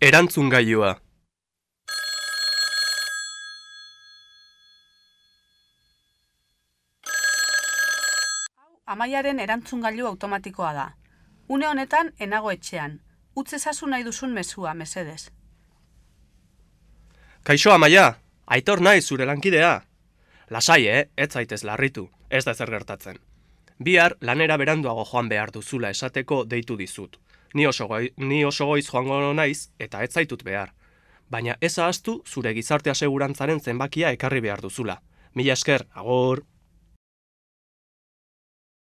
Erantzun gailua. Amaiaren erantzungailu automatikoa da. Une honetan enago etxean. Utz ezazu nahi duzun mezua, mesedez. Kaixo amaia, aitor nahi zure lankidea. Lasai, eh? Ez zaitez larritu, ez da zer gertatzen. Bihar lanera beranduago joan behar duzula esateko deitu dizut. Ni oso, goi, ni oso goiz joango naiz eta ez zaitut behar. Baina ez ahaztu zure gizarte asegurantzaren zenbakia ekarri behar duzula. Mila esker, agor!